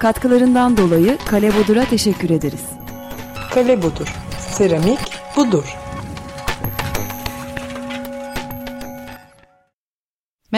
Katkılarından dolayı Kale Bodur'a teşekkür ederiz. Kale Budur. Seramik budur.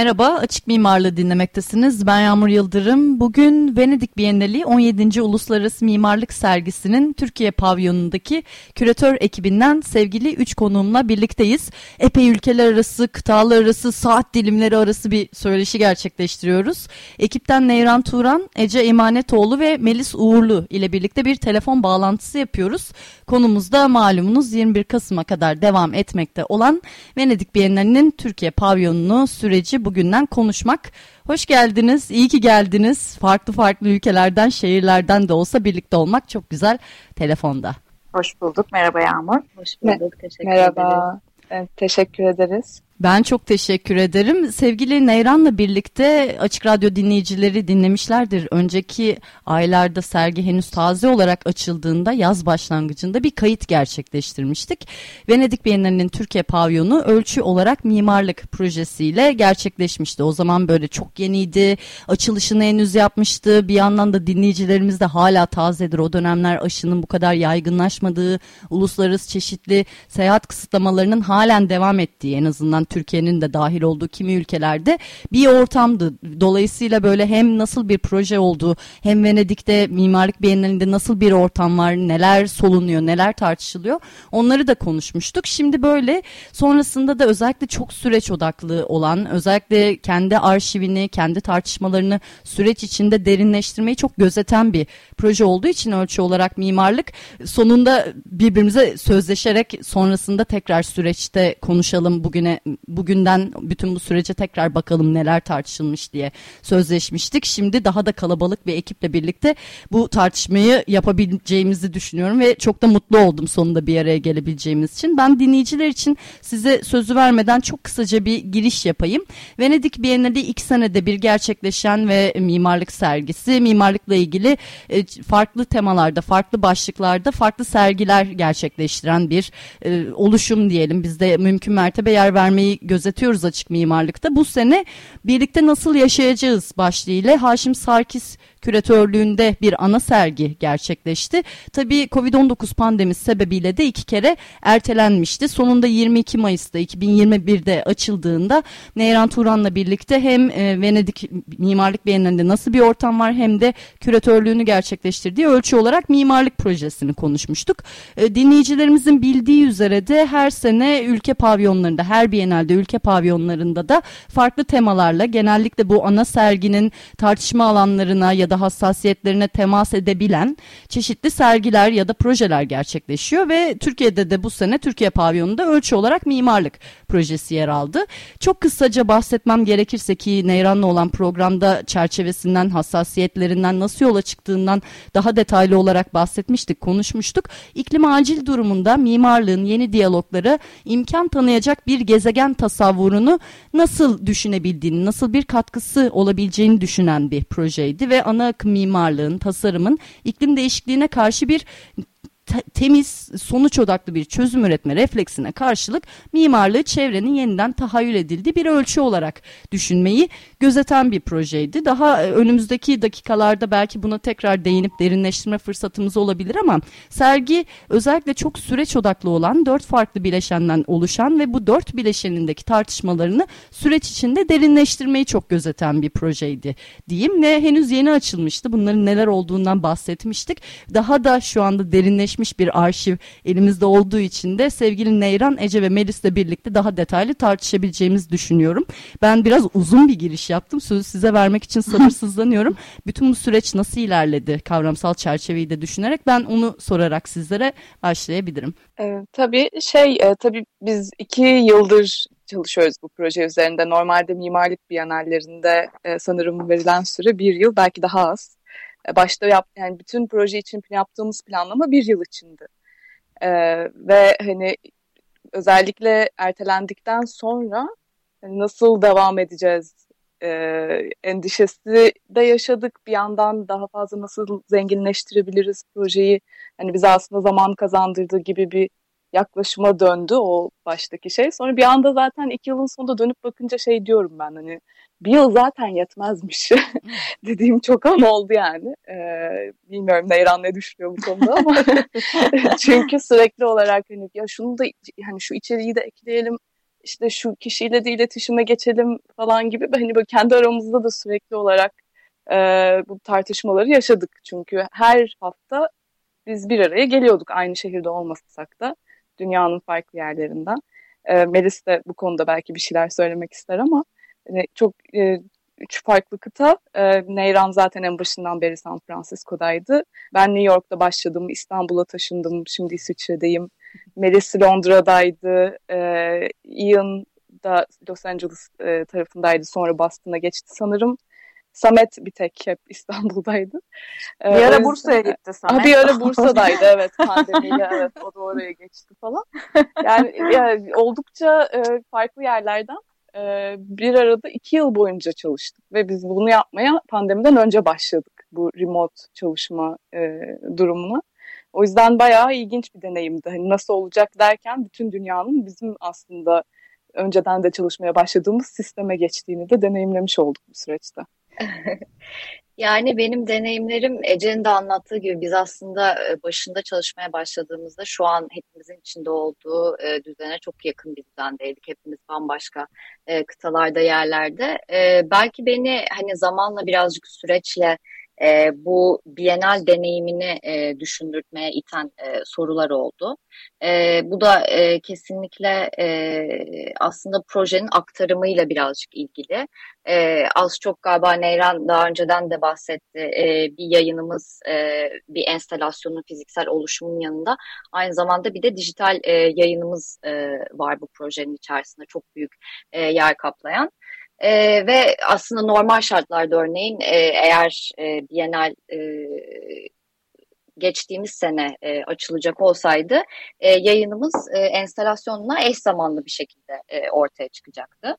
Merhaba, Açık Mimarlığı dinlemektesiniz. Ben Yağmur Yıldırım. Bugün Venedik Bienali 17. Uluslararası Mimarlık Sergisi'nin Türkiye pavyonundaki küratör ekibinden sevgili 3 konuğumla birlikteyiz. Epey ülkeler arası, kıtalar arası, saat dilimleri arası bir söyleşi gerçekleştiriyoruz. Ekipten Neyran Turan, Ece Emanetoğlu ve Melis Uğurlu ile birlikte bir telefon bağlantısı yapıyoruz. Konumuz da malumunuz 21 Kasım'a kadar devam etmekte olan Venedik Bienali'nin Türkiye pavyonunu süreci bugünden konuşmak. Hoş geldiniz, iyi ki geldiniz. Farklı farklı ülkelerden, şehirlerden de olsa birlikte olmak çok güzel telefonda. Hoş bulduk. Merhaba Yağmur. Hoş bulduk. Teşekkür Merhaba. ederiz. Evet, teşekkür ederiz. Ben çok teşekkür ederim. Sevgili Neyran'la birlikte Açık Radyo dinleyicileri dinlemişlerdir. Önceki aylarda sergi henüz taze olarak açıldığında yaz başlangıcında bir kayıt gerçekleştirmiştik. Venedik Bienalinin Türkiye pavyonu ölçü olarak mimarlık projesiyle gerçekleşmişti. O zaman böyle çok yeniydi. Açılışını henüz yapmıştı. Bir yandan da dinleyicilerimiz de hala tazedir. O dönemler aşının bu kadar yaygınlaşmadığı, uluslararası çeşitli seyahat kısıtlamalarının halen devam ettiği en azından Türkiye'nin de dahil olduğu kimi ülkelerde bir ortamdı. Dolayısıyla böyle hem nasıl bir proje olduğu hem Venedik'te mimarlık bienalinde nasıl bir ortam var, neler solunuyor, neler tartışılıyor onları da konuşmuştuk. Şimdi böyle sonrasında da özellikle çok süreç odaklı olan, özellikle kendi arşivini, kendi tartışmalarını süreç içinde derinleştirmeyi çok gözeten bir proje olduğu için ölçü olarak mimarlık sonunda birbirimize sözleşerek sonrasında tekrar süreçte konuşalım bugüne bugünden bütün bu sürece tekrar bakalım neler tartışılmış diye sözleşmiştik. Şimdi daha da kalabalık bir ekiple birlikte bu tartışmayı yapabileceğimizi düşünüyorum ve çok da mutlu oldum sonunda bir araya gelebileceğimiz için. Ben dinleyiciler için size sözü vermeden çok kısaca bir giriş yapayım. Venedik Bienali iki senede bir gerçekleşen ve mimarlık sergisi, mimarlıkla ilgili e, farklı temalarda, farklı başlıklarda farklı sergiler gerçekleştiren bir e, oluşum diyelim. Biz de mümkün mertebe yer vermeyi gözetiyoruz açık mimarlıkta. Bu sene birlikte nasıl yaşayacağız başlığıyla Haşim Sarkis küratörlüğünde bir ana sergi gerçekleşti. Tabii Covid-19 pandemisi sebebiyle de iki kere ertelenmişti. Sonunda 22 Mayıs'ta 2021'de açıldığında Neyran Turan'la birlikte hem e, Venedik Mimarlık Bienalinde nasıl bir ortam var hem de küratörlüğünü gerçekleştirdiği ölçü olarak mimarlık projesini konuşmuştuk. E, dinleyicilerimizin bildiği üzere de her sene ülke pavyonlarında, her Bienalde ülke pavyonlarında da farklı temalarla genellikle bu ana serginin tartışma alanlarına ya da hassasiyetlerine temas edebilen çeşitli sergiler ya da projeler gerçekleşiyor ve Türkiye'de de bu sene Türkiye pavyonunda ölçü olarak mimarlık projesi yer aldı. Çok kısaca bahsetmem gerekirse ki Neyran'la olan programda çerçevesinden, hassasiyetlerinden, nasıl yola çıktığından daha detaylı olarak bahsetmiştik, konuşmuştuk. İklim acil durumunda mimarlığın yeni diyalogları imkan tanıyacak bir gezegen tasavvurunu nasıl düşünebildiğini, nasıl bir katkısı olabileceğini düşünen bir projeydi ve ana akım mimarlığın, tasarımın iklim değişikliğine karşı bir temiz, sonuç odaklı bir çözüm üretme refleksine karşılık mimarlığı çevrenin yeniden tahayyül edildiği bir ölçü olarak düşünmeyi gözeten bir projeydi. Daha e, önümüzdeki dakikalarda belki buna tekrar değinip derinleştirme fırsatımız olabilir ama sergi özellikle çok süreç odaklı olan dört farklı bileşenden oluşan ve bu dört bileşenindeki tartışmalarını süreç içinde derinleştirmeyi çok gözeten bir projeydi diyeyim ve henüz yeni açılmıştı. Bunların neler olduğundan bahsetmiştik. Daha da şu anda derinleşmiş gelişmiş bir arşiv elimizde olduğu için de sevgili Neyran, Ece ve Melis'le birlikte daha detaylı tartışabileceğimizi düşünüyorum. Ben biraz uzun bir giriş yaptım. Sözü size vermek için sabırsızlanıyorum. Bütün bu süreç nasıl ilerledi kavramsal çerçeveyi de düşünerek ben onu sorarak sizlere başlayabilirim. Ee, tabii şey e, tabii biz iki yıldır çalışıyoruz bu proje üzerinde. Normalde mimarlık biyanallerinde e, sanırım verilen süre bir yıl belki daha az. Başta yap, yani bütün proje için yaptığımız planlama bir yıl içindi. E, ve hani özellikle ertelendikten sonra hani nasıl devam edeceğiz e, endişesi de yaşadık. Bir yandan daha fazla nasıl zenginleştirebiliriz projeyi. Hani bize aslında zaman kazandırdığı gibi bir yaklaşıma döndü o baştaki şey. Sonra bir anda zaten iki yılın sonunda dönüp bakınca şey diyorum ben hani bir yıl zaten yetmezmiş dediğim çok an oldu yani. Ee, bilmiyorum Neyran ne düşünüyor bu konuda ama çünkü sürekli olarak hani ya şunu da hani şu içeriği de ekleyelim işte şu kişiyle de iletişime geçelim falan gibi hani böyle kendi aramızda da sürekli olarak e, bu tartışmaları yaşadık. Çünkü her hafta biz bir araya geliyorduk aynı şehirde olmasak da dünyanın farklı yerlerinden. E, Melis de bu konuda belki bir şeyler söylemek ister ama hani çok e, üç farklı kıta. E, Neyran zaten en başından beri San Francisco'daydı. Ben New York'ta başladım, İstanbul'a taşındım, şimdi İsviçre'deyim. Melis Londra'daydı, e, Ian da Los Angeles e, tarafındaydı, sonra Boston'a geçti sanırım. Samet bir tek hep İstanbul'daydı. Bir ara. Bursa'ya gitti Samet. bir ara Bursa'daydı evet pandemiyle evet o da oraya geçti falan. Yani, yani oldukça e, farklı yerlerden e, bir arada iki yıl boyunca çalıştık ve biz bunu yapmaya pandemiden önce başladık bu remote çalışma e, durumuna. O yüzden bayağı ilginç bir deneyimdi. Hani nasıl olacak derken bütün dünyanın bizim aslında önceden de çalışmaya başladığımız sisteme geçtiğini de deneyimlemiş olduk bu süreçte. Yani benim deneyimlerim Ece'nin de anlattığı gibi biz aslında e, başında çalışmaya başladığımızda şu an hepimizin içinde olduğu e, düzene çok yakın bir düzendeydik. Hepimiz bambaşka e, kıtalarda, yerlerde. Belki beni hani zamanla birazcık süreçle e, bu Bienal deneyimini e, düşündürtmeye iten e, sorular oldu. E, bu da e, kesinlikle e, aslında projenin aktarımıyla birazcık ilgili. E, az çok galiba Neyran daha önceden de bahsetti. E, bir yayınımız, e, bir enstalasyonun fiziksel oluşumun yanında aynı zamanda bir de dijital e, yayınımız e, var bu projenin içerisinde çok büyük e, yer kaplayan. E, ve aslında normal şartlarda örneğin e, eğer e, Bienal e, geçtiğimiz sene e, açılacak olsaydı e, yayınımız e, enstalasyonla eş zamanlı bir şekilde e, ortaya çıkacaktı.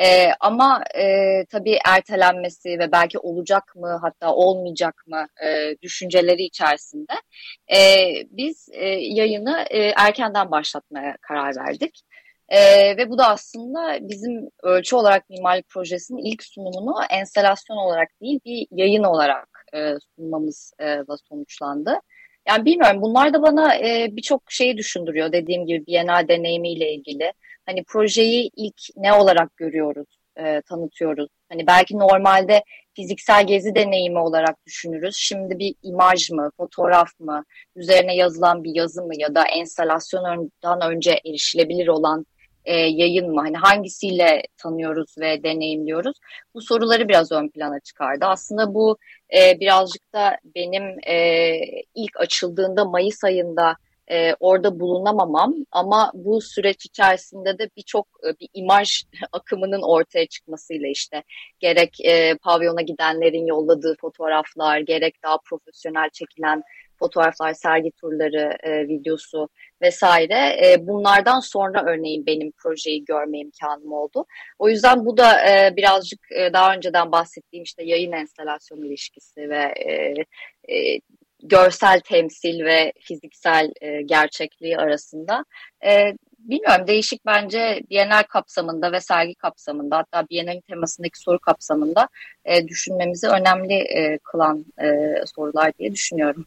E, ama e, tabii ertelenmesi ve belki olacak mı hatta olmayacak mı e, düşünceleri içerisinde e, biz e, yayını e, erkenden başlatmaya karar verdik. E, ve bu da aslında bizim ölçü olarak mimarlık projesinin ilk sunumunu enstelasyon olarak değil bir yayın olarak e, sunmamızla sonuçlandı. Yani bilmiyorum bunlar da bana e, birçok şeyi düşündürüyor dediğim gibi Bienal deneyimiyle ilgili. Hani projeyi ilk ne olarak görüyoruz, e, tanıtıyoruz. Hani belki normalde fiziksel gezi deneyimi olarak düşünürüz. Şimdi bir imaj mı, fotoğraf mı, üzerine yazılan bir yazı mı ya da enstalasyondan önce erişilebilir olan e, yayın mı? Hani hangisiyle tanıyoruz ve deneyimliyoruz? Bu soruları biraz ön plana çıkardı. Aslında bu e, birazcık da benim e, ilk açıldığında Mayıs ayında e, orada bulunamamam ama bu süreç içerisinde de birçok e, bir imaj akımının ortaya çıkmasıyla işte gerek e, pavyona gidenlerin yolladığı fotoğraflar gerek daha profesyonel çekilen fotoğraflar, sergi turları, e, videosu vesaire. E, bunlardan sonra örneğin benim projeyi görme imkanım oldu. O yüzden bu da e, birazcık e, daha önceden bahsettiğim işte yayın enstalasyon ilişkisi ve e, e, görsel temsil ve fiziksel e, gerçekliği arasında. E, bilmiyorum değişik bence Bienal kapsamında ve sergi kapsamında hatta Bienal'in temasındaki soru kapsamında e, düşünmemizi önemli e, kılan e, sorular diye düşünüyorum.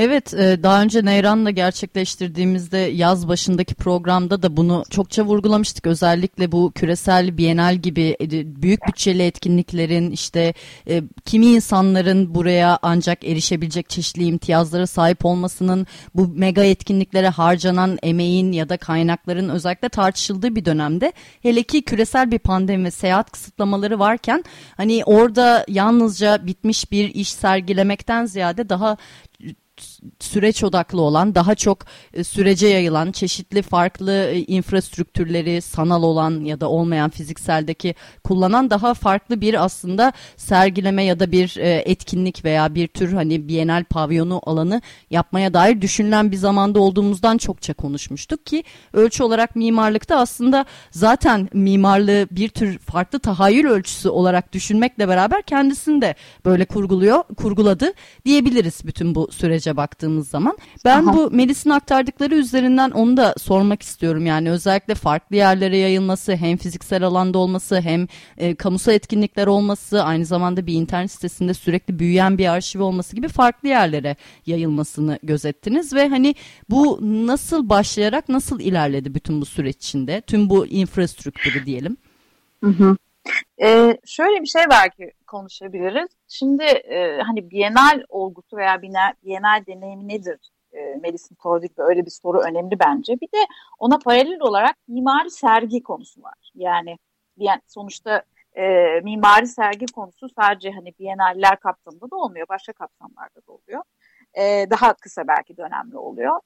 Evet e, daha önce Neyran'la gerçekleştirdiğimizde yaz başındaki programda da bunu çokça vurgulamıştık. Özellikle bu küresel bienal gibi e, büyük bütçeli etkinliklerin işte e, kimi insanların buraya ancak erişebilecek çeşitli imtiyazlara sahip olmasının bu mega etkinliklere harcanan emeğin ya da kaynakların özellikle tartışıldığı bir dönemde hele ki küresel bir pandemi ve seyahat kısıtlamaları varken hani orada yalnızca bitmiş bir iş sergilemekten ziyade daha süreç odaklı olan, daha çok e, sürece yayılan, çeşitli farklı e, infrastruktürleri sanal olan ya da olmayan fizikseldeki kullanan daha farklı bir aslında sergileme ya da bir e, etkinlik veya bir tür hani bienal pavyonu alanı yapmaya dair düşünülen bir zamanda olduğumuzdan çokça konuşmuştuk ki ölçü olarak mimarlıkta aslında zaten mimarlığı bir tür farklı tahayyül ölçüsü olarak düşünmekle beraber kendisini de böyle kurguluyor, kurguladı diyebiliriz bütün bu sürece baktığımız zaman. Ben Aha. bu Melis'in aktardıkları üzerinden onu da sormak istiyorum. Yani özellikle farklı yerlere yayılması, hem fiziksel alanda olması, hem e, kamusal etkinlikler olması, aynı zamanda bir internet sitesinde sürekli büyüyen bir arşiv olması gibi farklı yerlere yayılmasını gözettiniz ve hani bu nasıl başlayarak nasıl ilerledi bütün bu süreç içinde? Tüm bu infrastruktürü diyelim. Hı hı. Ee, şöyle bir şey belki konuşabiliriz. Şimdi e, hani bienal olgusu veya bienal, deneyimi nedir? E, Melis'in sorduğu gibi öyle bir soru önemli bence. Bir de ona paralel olarak mimari sergi konusu var. Yani sonuçta e, mimari sergi konusu sadece hani bienaller kapsamında da olmuyor. Başka kapsamlarda da oluyor. E, daha kısa belki dönemli oluyor.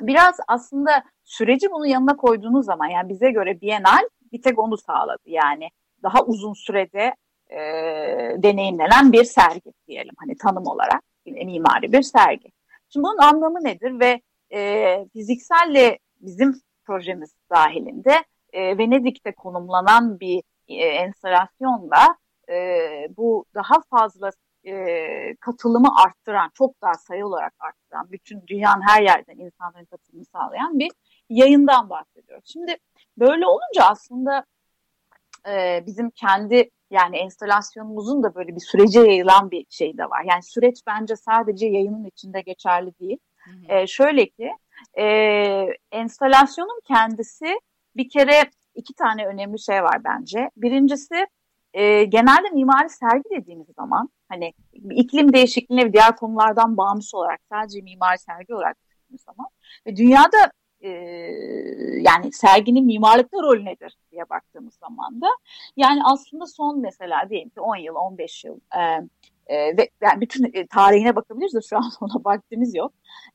Biraz aslında süreci bunun yanına koyduğunuz zaman yani bize göre bienal bir tek onu sağladı. Yani daha uzun sürede e, deneyimlenen bir sergi diyelim hani tanım olarak mimari bir sergi. Şimdi bunun anlamı nedir ve e, fizikselle bizim projemiz dahilinde e, Venedik'te konumlanan bir e, enstalasyonla e, bu daha fazla e, katılımı arttıran, çok daha sayı olarak arttıran, bütün dünyanın her yerden insanların katılımını sağlayan bir yayından bahsediyoruz. Şimdi böyle olunca aslında e, bizim kendi yani enstalasyonumuzun da böyle bir sürece yayılan bir şey de var. Yani süreç bence sadece yayının içinde geçerli değil. Hı hı. E, şöyle ki e, enstalasyonun kendisi bir kere iki tane önemli şey var bence. Birincisi e, genelde mimari sergi dediğimiz zaman hani iklim değişikliğine ve diğer konulardan bağımsız olarak sadece mimari sergi olarak düşündüğümüz zaman ve dünyada e, yani serginin mimarlıkta rolü nedir diye baktığımız zaman da yani aslında son mesela diyelim ki 10 yıl 15 yıl e, e, ve yani bütün e, tarihine bakabiliriz de şu an ona vaktimiz yok.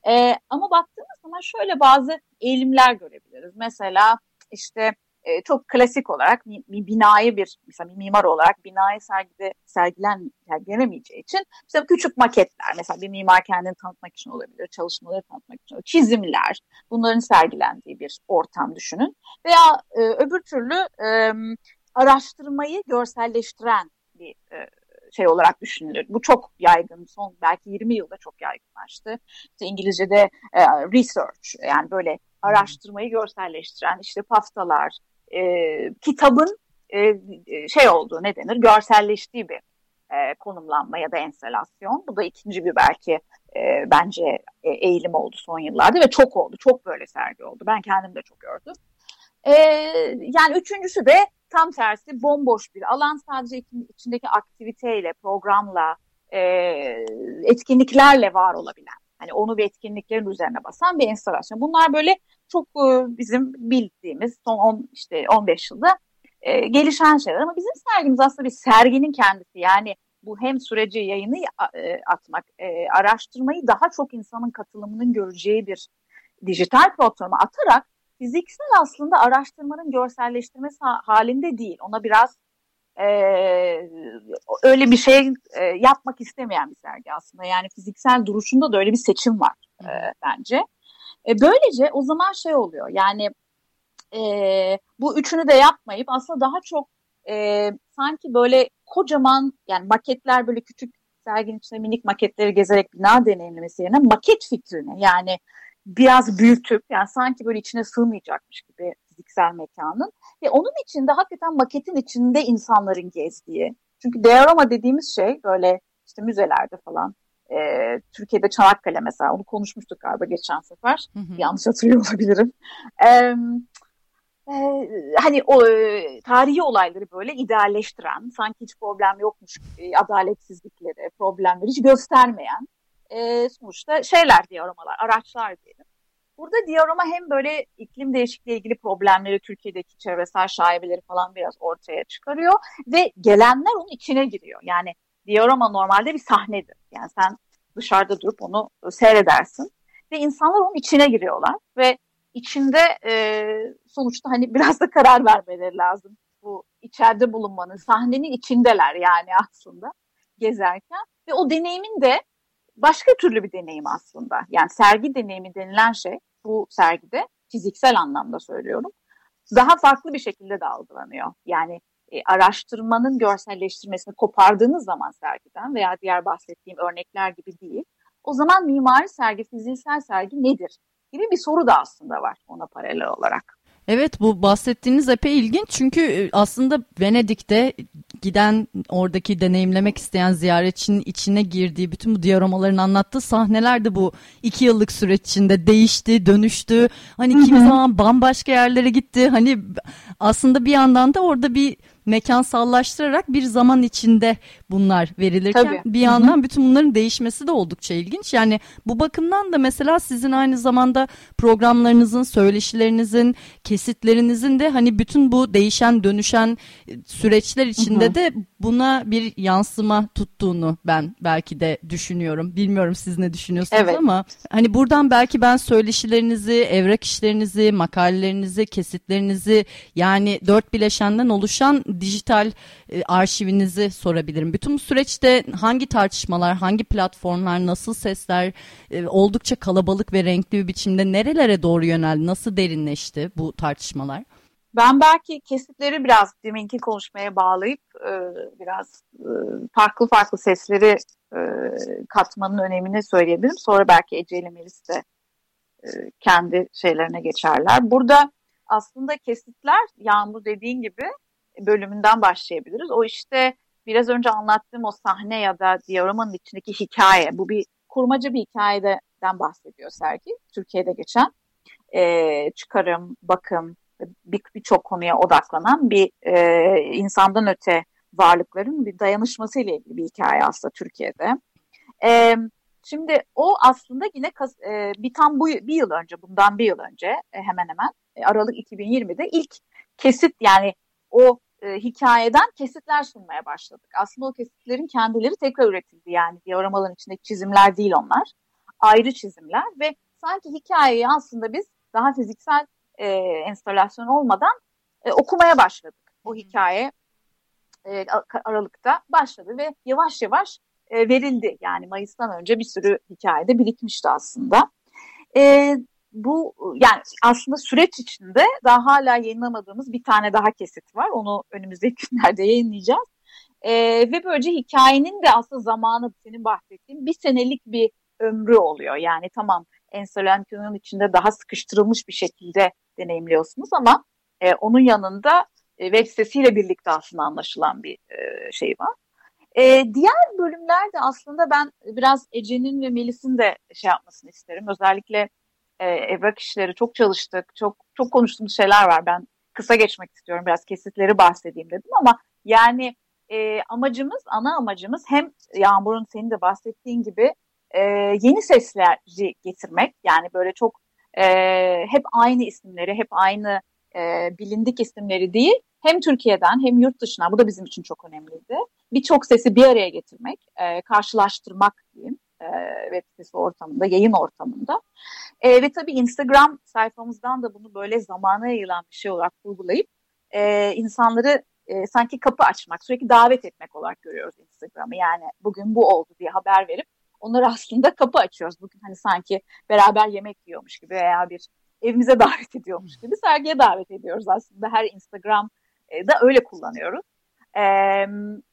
E, ama baktığımız zaman şöyle bazı eğilimler görebiliriz. Mesela işte e, çok klasik olarak bir, bir binayı bir mesela bir mimar olarak binayı sergide sergilen sergilenemeyeceği için işte küçük maketler mesela bir mimar kendini tanıtmak için olabilir, çalışmaları tanıtmak için olabilir, çizimler bunların sergilendiği bir ortam düşünün veya e, öbür türlü e, araştırmayı görselleştiren bir e, şey olarak düşünülür. Bu çok yaygın. Son belki 20 yılda çok yaygınlaştı. İşte İngilizce'de e, research yani böyle araştırmayı görselleştiren işte paftalar, e, kitabın e, şey olduğu ne denir görselleştiği bir e, konumlanma ya da enstelasyon. Bu da ikinci bir belki e, bence e, eğilim oldu son yıllarda ve çok oldu. Çok böyle sergi oldu. Ben kendim de çok gördüm. E, yani üçüncüsü de tam tersi bomboş bir alan sadece içindeki aktiviteyle, programla, e, etkinliklerle var olabilen. Hani onu ve etkinliklerin üzerine basan bir enstalasyon. Bunlar böyle çok e, bizim bildiğimiz son 10 işte 15 yılda e, gelişen şeyler ama bizim sergimiz aslında bir serginin kendisi yani bu hem süreci yayını e, atmak, e, araştırmayı daha çok insanın katılımının göreceği bir dijital platforma atarak fiziksel aslında araştırmanın görselleştirmesi halinde değil. Ona biraz e, öyle bir şey e, yapmak istemeyen bir sergi aslında. Yani fiziksel duruşunda da öyle bir seçim var e, bence. E, böylece o zaman şey oluyor yani e, bu üçünü de yapmayıp aslında daha çok e, sanki böyle kocaman yani maketler böyle küçük serginin içinde minik maketleri gezerek bina deneyimlemesi yerine maket fikrini yani biraz büyütüp yani sanki böyle içine sığmayacakmış gibi fiziksel mekanın ve onun içinde hakikaten maketin içinde insanların gezdiği. Çünkü diorama dediğimiz şey böyle işte müzelerde falan e, Türkiye'de Çanakkale mesela onu konuşmuştuk galiba geçen sefer. Hı hı. Yanlış hatırlıyor olabilirim. E, e, hani o e, tarihi olayları böyle idealleştiren, sanki hiç problem yokmuş adaletsizlikleri, problemleri hiç göstermeyen e, sonuçta şeyler diyoramalar, araçlar diyelim. Burada diorama hem böyle iklim değişikliği ilgili problemleri, Türkiye'deki çevresel şaibeleri falan biraz ortaya çıkarıyor ve gelenler onun içine giriyor. Yani diorama normalde bir sahnedir. Yani sen dışarıda durup onu seyredersin. Ve insanlar onun içine giriyorlar ve içinde e, sonuçta hani biraz da karar vermeleri lazım. Bu içeride bulunmanın, sahnenin içindeler yani aslında gezerken. Ve o deneyimin de başka türlü bir deneyim aslında. Yani sergi deneyimi denilen şey bu sergide fiziksel anlamda söylüyorum. Daha farklı bir şekilde de algılanıyor. Yani e, araştırmanın görselleştirmesini kopardığınız zaman sergiden veya diğer bahsettiğim örnekler gibi değil. O zaman mimari sergi, fiziksel sergi nedir? gibi bir soru da aslında var ona paralel olarak. Evet bu bahsettiğiniz epey ilginç çünkü e, aslında Venedik'te giden oradaki deneyimlemek isteyen ziyaretçinin içine girdiği bütün bu diyaramaların anlattığı sahneler de bu iki yıllık süreç içinde değişti, dönüştü. Hani kimi zaman bambaşka yerlere gitti. Hani aslında bir yandan da orada bir mekansallaştırarak bir zaman içinde bunlar verilirken Tabii. bir yandan Hı-hı. bütün bunların değişmesi de oldukça ilginç. Yani bu bakımdan da mesela sizin aynı zamanda programlarınızın, söyleşilerinizin, kesitlerinizin de hani bütün bu değişen, dönüşen e, süreçler içinde Hı-hı. de buna bir yansıma tuttuğunu ben belki de düşünüyorum. Bilmiyorum siz ne düşünüyorsunuz evet. ama hani buradan belki ben söyleşilerinizi, evrak işlerinizi, makalelerinizi, kesitlerinizi yani dört bileşenden oluşan dijital e, arşivinizi sorabilirim. Bütün bu süreçte hangi tartışmalar, hangi platformlar, nasıl sesler e, oldukça kalabalık ve renkli bir biçimde nerelere doğru yöneldi, nasıl derinleşti bu tartışmalar? Ben belki kesitleri biraz deminki konuşmaya bağlayıp e, biraz e, farklı farklı sesleri e, katmanın önemini söyleyebilirim. Sonra belki Ece ile Melis de e, kendi şeylerine geçerler. Burada aslında kesitler Yağmur dediğin gibi bölümünden başlayabiliriz. O işte biraz önce anlattığım o sahne ya da dioramanın içindeki hikaye. Bu bir kurmaca bir hikayeden bahsediyor sergi. Türkiye'de geçen e, çıkarım, bakım, birçok bir konuya odaklanan bir e, insandan öte varlıkların bir dayanışması ile ilgili bir hikaye aslında Türkiye'de. E, şimdi o aslında yine e, bir tam bu bir yıl önce, bundan bir yıl önce e, hemen hemen e, Aralık 2020'de ilk kesit yani o e, hikayeden kesitler sunmaya başladık. Aslında o kesitlerin kendileri tekrar üretildi yani dioramaların içindeki çizimler değil onlar. Ayrı çizimler ve sanki hikayeyi aslında biz daha fiziksel e, enstalasyon olmadan e, okumaya başladık. O hikaye e, Aralık'ta başladı ve yavaş yavaş e, verildi. Yani Mayıs'tan önce bir sürü hikayede birikmişti aslında. E, bu yani aslında süreç içinde daha hala yayınlamadığımız bir tane daha kesit var. Onu önümüzdeki günlerde yayınlayacağız. E, ve böylece hikayenin de aslında zamanı senin bahsettiğin bir senelik bir ömrü oluyor. Yani tamam enstalasyonun içinde daha sıkıştırılmış bir şekilde deneyimliyorsunuz ama e, onun yanında e, web sitesiyle birlikte aslında anlaşılan bir e, şey var. E, diğer bölümlerde aslında ben biraz Ece'nin ve Melis'in de şey yapmasını isterim. Özellikle e, evrak işleri çok çalıştık, çok çok konuştuğumuz şeyler var. Ben kısa geçmek istiyorum, biraz kesitleri bahsedeyim dedim ama yani e, amacımız, ana amacımız hem Yağmur'un senin de bahsettiğin gibi e, yeni sesleri getirmek. Yani böyle çok e, hep aynı isimleri, hep aynı e, bilindik isimleri değil, hem Türkiye'den hem yurt dışına, bu da bizim için çok önemliydi. Birçok sesi bir araya getirmek, e, karşılaştırmak diyeyim e, web sitesi ortamında, yayın ortamında. E, ve tabii Instagram sayfamızdan da bunu böyle zamana yayılan bir şey olarak kurgulayıp e, insanları e, sanki kapı açmak, sürekli davet etmek olarak görüyoruz Instagram'ı. Yani bugün bu oldu diye haber verip onları aslında kapı açıyoruz. Bugün hani sanki beraber yemek yiyormuş gibi veya bir evimize davet ediyormuş gibi sergiye davet ediyoruz aslında. Her Instagram e, da öyle kullanıyoruz. E,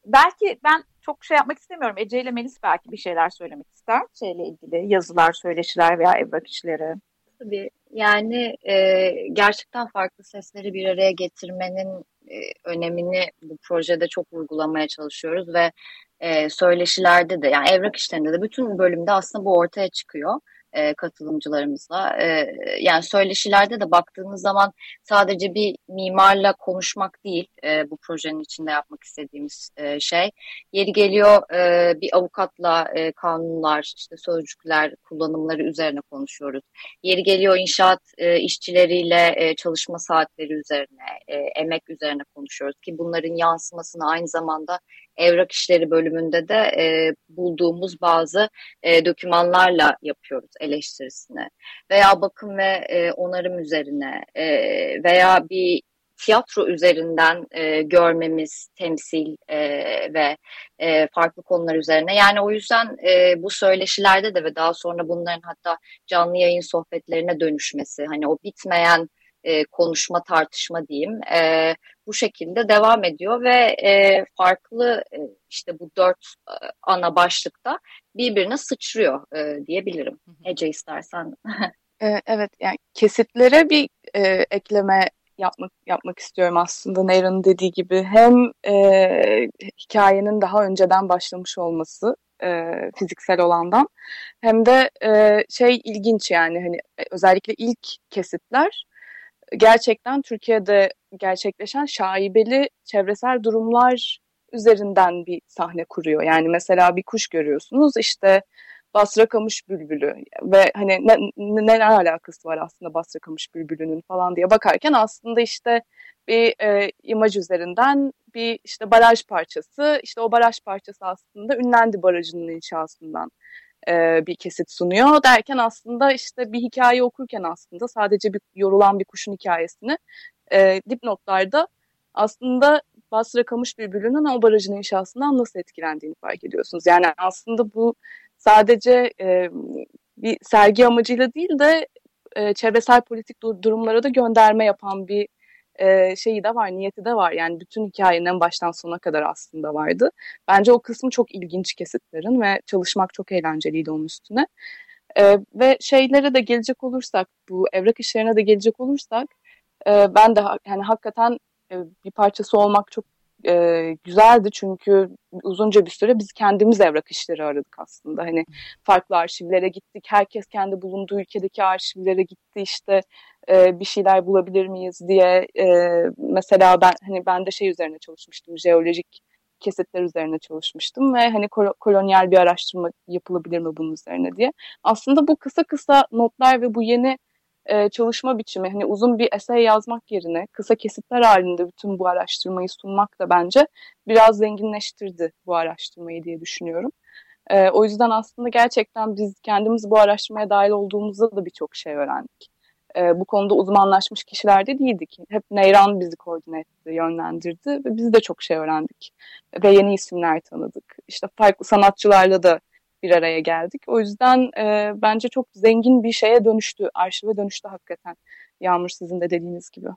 belki ben çok şey yapmak istemiyorum. Ece ile Melis belki bir şeyler söylemek ister. Şeyle ilgili yazılar, söyleşiler veya evrak işleri. Tabii yani e, gerçekten farklı sesleri bir araya getirmenin e, önemini bu projede çok vurgulamaya çalışıyoruz ve e, söyleşilerde de yani evrak işlerinde de bütün bölümde aslında bu ortaya çıkıyor e, katılımcılarımızla. E, yani söyleşilerde de baktığımız zaman sadece bir mimarla konuşmak değil e, bu projenin içinde yapmak istediğimiz e, şey. Yeri geliyor e, bir avukatla e, kanunlar, işte sözcükler, kullanımları üzerine konuşuyoruz. Yeri geliyor inşaat e, işçileriyle e, çalışma saatleri üzerine, e, emek üzerine konuşuyoruz ki bunların yansımasını aynı zamanda evrak işleri bölümünde de e, bulduğumuz bazı e, dokümanlarla yapıyoruz eleştirisini. Veya bakım ve e, onarım üzerine e, veya bir tiyatro üzerinden e, görmemiz, temsil e, ve e, farklı konular üzerine. Yani o yüzden e, bu söyleşilerde de ve daha sonra bunların hatta canlı yayın sohbetlerine dönüşmesi, hani o bitmeyen e, konuşma, tartışma diyeyim, e, bu şekilde devam ediyor ve e, farklı e, işte bu dört e, ana başlıkta birbirine sıçrıyor e, diyebilirim. Ece istersen. E, evet yani kesitlere bir e, ekleme yapmak yapmak istiyorum aslında Neyran'ın dediği gibi hem e, hikayenin daha önceden başlamış olması e, fiziksel olandan hem de e, şey ilginç yani hani e, özellikle ilk kesitler gerçekten Türkiye'de gerçekleşen şaibeli çevresel durumlar üzerinden bir sahne kuruyor. Yani mesela bir kuş görüyorsunuz işte Basra Kamış Bülbülü ve hani ne, ne, ne alakası var aslında Basra Kamış Bülbülü'nün falan diye bakarken aslında işte bir e, imaj üzerinden bir işte baraj parçası işte o baraj parçası aslında Ünlendi Barajı'nın inşasından e, bir kesit sunuyor derken aslında işte bir hikaye okurken aslında sadece bir yorulan bir kuşun hikayesini e, dipnotlarda aslında Basra Kamış Bülbülü'nün o barajın inşasından nasıl etkilendiğini fark ediyorsunuz. Yani aslında bu sadece e, bir sergi amacıyla değil de e, çevresel politik durumlara da gönderme yapan bir e, şeyi de var, niyeti de var. Yani bütün hikayenin en baştan sona kadar aslında vardı. Bence o kısmı çok ilginç kesitlerin ve çalışmak çok eğlenceliydi onun üstüne. E, ve şeylere de gelecek olursak, bu evrak işlerine de gelecek olursak, e, ben de yani hakikaten e, bir parçası olmak çok e, güzeldi çünkü uzunca bir süre biz kendimiz evrak işleri aradık aslında. Hani farklı arşivlere gittik. Herkes kendi bulunduğu ülkedeki arşivlere gitti işte e, bir şeyler bulabilir miyiz diye. E, mesela ben hani ben de şey üzerine çalışmıştım. Jeolojik kesitler üzerine çalışmıştım ve hani kolonyal bir araştırma yapılabilir mi bunun üzerine diye. Aslında bu kısa kısa notlar ve bu yeni e, çalışma biçimi hani uzun bir essay yazmak yerine kısa kesitler halinde bütün bu araştırmayı sunmak da bence biraz zenginleştirdi bu araştırmayı diye düşünüyorum. E, o yüzden aslında gerçekten biz kendimiz bu araştırmaya dahil olduğumuzda da birçok şey öğrendik. E, bu konuda uzmanlaşmış kişiler de değildik. Hep Neyran bizi koordine etti, yönlendirdi ve biz de çok şey öğrendik. Ve yeni isimler tanıdık. İşte farklı sanatçılarla da bir araya geldik. O yüzden e, bence çok zengin bir şeye dönüştü, arşive dönüştü hakikaten. Yağmur sizin de dediğiniz gibi.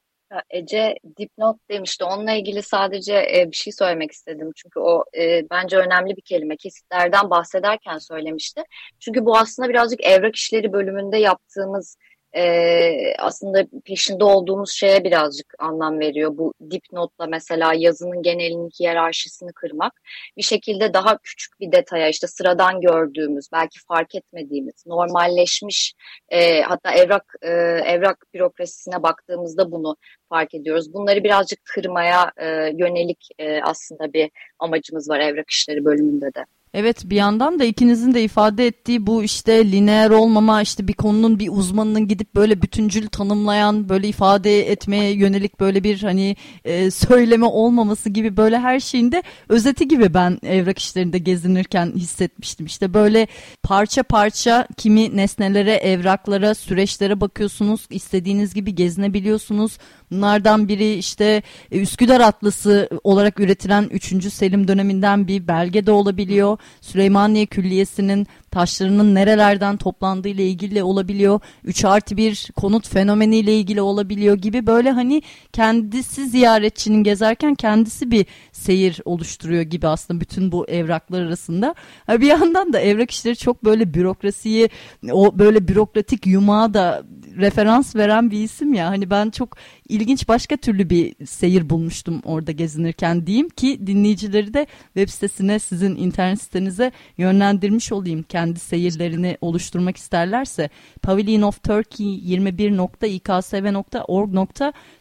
Ece dipnot demişti. Onunla ilgili sadece e, bir şey söylemek istedim. Çünkü o e, bence önemli bir kelime. Kesitlerden bahsederken söylemişti. Çünkü bu aslında birazcık evrak işleri bölümünde yaptığımız e, aslında peşinde olduğumuz şeye birazcık anlam veriyor. Bu dipnotla mesela yazının genelinin hiyerarşisini kırmak bir şekilde daha küçük bir detaya işte sıradan gördüğümüz belki fark etmediğimiz normalleşmiş e, hatta evrak e, evrak bürokrasisine baktığımızda bunu fark ediyoruz. Bunları birazcık kırmaya e, yönelik e, aslında bir amacımız var evrak işleri bölümünde de. Evet bir yandan da ikinizin de ifade ettiği bu işte lineer olmama işte bir konunun bir uzmanının gidip böyle bütüncül tanımlayan böyle ifade etmeye yönelik böyle bir hani e, söyleme olmaması gibi böyle her şeyinde özeti gibi ben evrak işlerinde gezinirken hissetmiştim. İşte böyle parça parça kimi nesnelere, evraklara, süreçlere bakıyorsunuz istediğiniz gibi gezinebiliyorsunuz. Bunlardan biri işte e, Üsküdar Atlısı olarak üretilen 3. Selim döneminden bir belge de olabiliyor. Süleymaniye Külliyesi'nin taşlarının nerelerden toplandığı ile ilgili olabiliyor. 3 artı 1 konut fenomeniyle ilgili olabiliyor gibi böyle hani kendisi ziyaretçinin gezerken kendisi bir seyir oluşturuyor gibi aslında bütün bu evraklar arasında. bir yandan da evrak işleri çok böyle bürokrasiyi o böyle bürokratik yumağa da referans veren bir isim ya. Hani ben çok ilginç başka türlü bir seyir bulmuştum orada gezinirken diyeyim ki dinleyicileri de web sitesine sizin internet sitenize yönlendirmiş olayım. Kendi seyirlerini oluşturmak isterlerse Pavilion of Turkey 21.iksv.org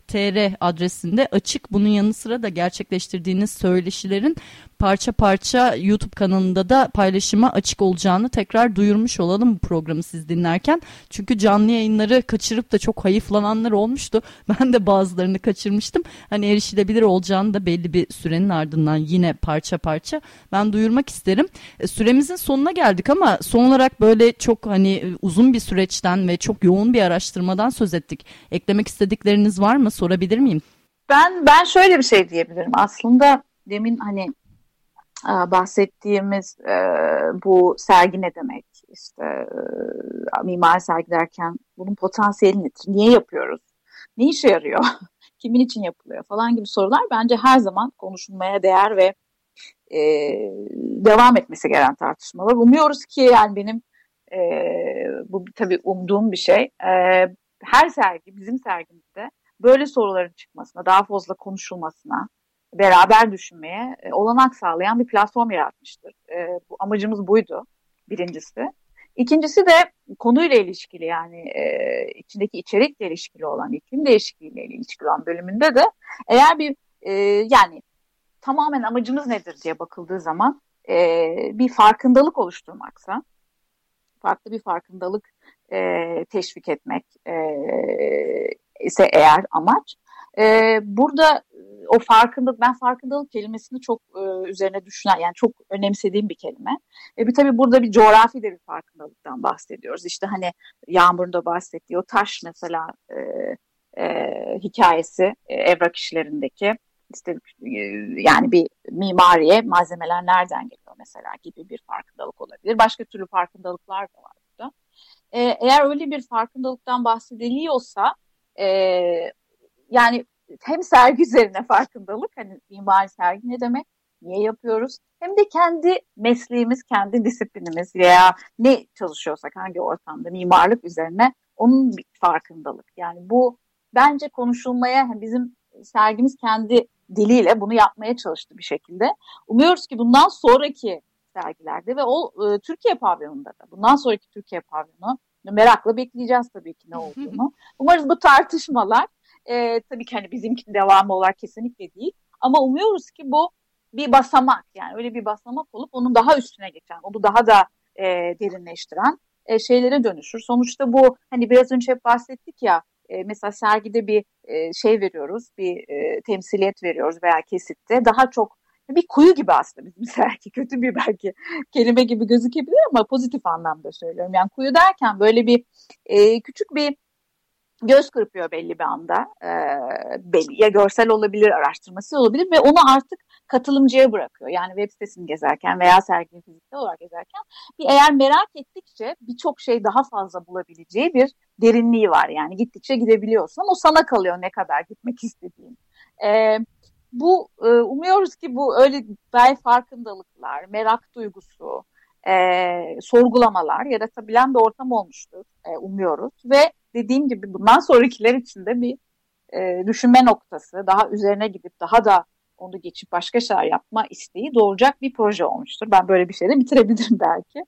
tr adresinde açık. Bunun yanı sıra da gerçekleştirdiğiniz söyleşilerin parça parça YouTube kanalında da paylaşıma açık olacağını tekrar duyurmuş olalım bu programı siz dinlerken. Çünkü canlı yayınları kaçırıp da çok hayıflananlar olmuştu. Ben de bazılarını kaçırmıştım. Hani erişilebilir olacağını da belli bir sürenin ardından yine parça parça ben duyurmak isterim. E, süremizin sonuna geldik ama son olarak böyle çok hani uzun bir süreçten ve çok yoğun bir araştırmadan söz ettik. Eklemek istedikleriniz var mı? Sorabilir miyim? Ben ben şöyle bir şey diyebilirim. Aslında demin hani bahsettiğimiz e, bu sergi ne demek? İşte e, mimar sergi derken bunun potansiyeli nedir? Niye yapıyoruz? Ne işe yarıyor? Kimin için yapılıyor falan gibi sorular bence her zaman konuşulmaya değer ve e, devam etmesi gereken tartışmalar. Umuyoruz ki yani benim e, bu tabii umduğum bir şey. E, her sergi bizim sergimizde böyle soruların çıkmasına, daha fazla konuşulmasına, beraber düşünmeye e, olanak sağlayan bir platform yaratmıştır. E, bu amacımız buydu birincisi. İkincisi de konuyla ilişkili yani e, içindeki içerikle ilişkili olan, iklim değişikliğiyle ilişkili olan bölümünde de eğer bir e, yani tamamen amacımız nedir diye bakıldığı zaman e, bir farkındalık oluşturmaksa, farklı bir farkındalık e, teşvik etmek e, ise eğer amaç, e, burada o farkındalık, ben farkındalık kelimesini çok e, üzerine düşünen, yani çok önemsediğim bir kelime. E, bir tabii burada bir coğrafi de bir farkındalıktan bahsediyoruz. İşte hani Yağmur'un da bahsettiği o taş mesela e, e, hikayesi e, evrak işlerindeki işte e, yani bir mimariye malzemeler nereden geliyor mesela gibi bir farkındalık olabilir. Başka türlü farkındalıklar da var burada. E, eğer öyle bir farkındalıktan bahsediliyorsa e, yani hem sergi üzerine farkındalık hani mimari sergi ne demek niye yapıyoruz hem de kendi mesleğimiz kendi disiplinimiz veya ne çalışıyorsak hangi ortamda mimarlık üzerine onun bir farkındalık yani bu bence konuşulmaya bizim sergimiz kendi diliyle bunu yapmaya çalıştı bir şekilde. Umuyoruz ki bundan sonraki sergilerde ve o e, Türkiye pavyonunda da bundan sonraki Türkiye pavyonu merakla bekleyeceğiz tabii ki ne olduğunu. Umarız bu tartışmalar e, tabii ki hani bizimkinin devamı olarak kesinlikle değil. Ama umuyoruz ki bu bir basamak yani öyle bir basamak olup onun daha üstüne geçen, onu daha da e, derinleştiren e, şeylere dönüşür. Sonuçta bu hani biraz önce hep bahsettik ya e, mesela sergide bir e, şey veriyoruz, bir e, temsiliyet veriyoruz veya kesitte daha çok bir kuyu gibi aslında bizim sergi kötü bir belki kelime gibi gözükebilir ama pozitif anlamda söylüyorum. Yani kuyu derken böyle bir e, küçük bir göz kırpıyor belli bir anda. E, belli, ya görsel olabilir, araştırması olabilir ve onu artık katılımcıya bırakıyor. Yani web sitesini gezerken veya serginin fiziksel olarak gezerken bir eğer merak ettikçe birçok şey daha fazla bulabileceği bir derinliği var. Yani gittikçe gidebiliyorsun ama o sana kalıyor ne kadar gitmek istediğin. E, bu e, umuyoruz ki bu öyle belki farkındalıklar, merak duygusu, e, sorgulamalar yaratabilen bir ortam olmuştur e, umuyoruz ve dediğim gibi bundan sonrakiler için de bir e, düşünme noktası, daha üzerine gidip daha da onu geçip başka şeyler yapma isteği doğuracak bir proje olmuştur. Ben böyle bir şeyle bitirebilirim belki.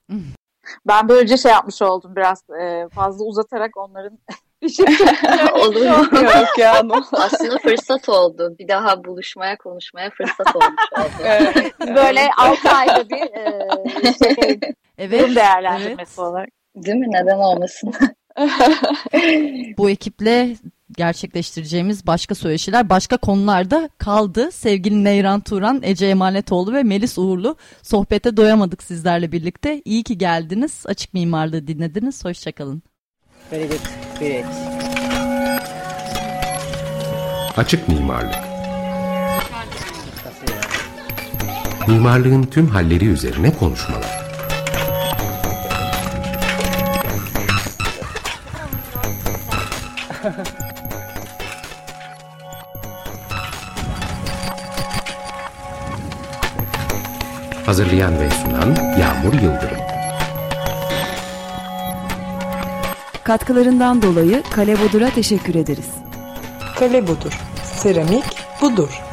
ben böylece şey yapmış oldum biraz e, fazla uzatarak onların Olur mu? Yok ya. Aslında fırsat oldu. Bir daha buluşmaya, konuşmaya fırsat olmuş oldu. evet. Böyle 6 ayda bir e, şey, evet, değerlendirmesi evet. olarak. Değil mi? Neden olmasın? Bu ekiple gerçekleştireceğimiz başka söyleşiler başka konularda kaldı. Sevgili Neyran Turan, Ece Emanetoğlu ve Melis Uğurlu sohbete doyamadık sizlerle birlikte. İyi ki geldiniz. Açık Mimarlığı dinlediniz. Hoşçakalın. Very good. Great. Açık Mimarlık Mimarlığın tüm halleri üzerine konuşmalar. Hazırlayan ve sunan Yağmur Yıldırım. Katkılarından dolayı Kale Bodur'a teşekkür ederiz. Kale Bodur, seramik budur.